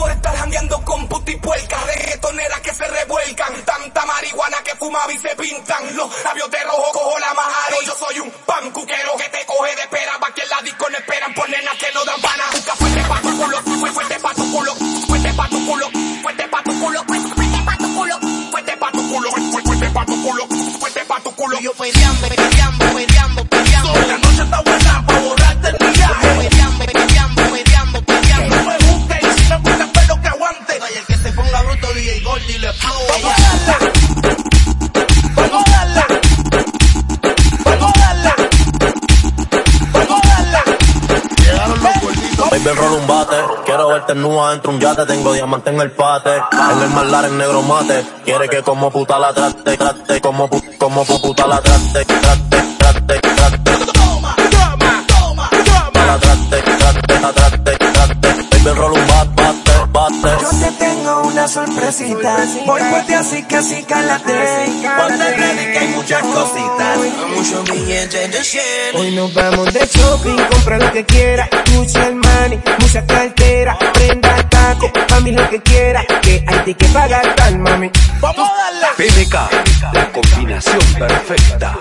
por estar jangueando con puti puerca. Reggaetoneras que se revuelcan. Tanta marihuana que fumaba y se pintan. Los labios de rojo cojo la majara. Yo soy un pan cuquero que te coge de pera. Va que en la disco no esperan por nenas que no dan pana. Busca fuerte pa' tu culo, fuerte pa' tu culo, fuerte pa' tu culo, fuerte pa' tu culo, fuerte pa' tu culo, fuerte pa' tu culo, fuerte pa' tu culo, fuerte pa' tu culo. Yo peleando, peleando, peleando, peleando. La noche está buena Baby, roll un bate. Quiero verte nua dentro un yate. Tengo diamante en el pate. En el malar en negro mate. Quiere que como puta la trate, trate. Como, pu- como pu- puta la trate, trate, trate, trate. Toma, toma, toma, toma. La trate, trate, la trate, trate. Baby, roll un bate, bate, bate. Yo te tengo una sorpresita. Voy ti así que así cálate. Ponte ready que hay muchas cositas. Muchos billetes de 100. Hoy nos vamos de shopping, compra lo que quiera. Mucha el money, mucha cartera. Prenda taco, mami lo que quiera. Que hay que pagar tal, mami. Vamos a darla. PMK, la combinación perfecta.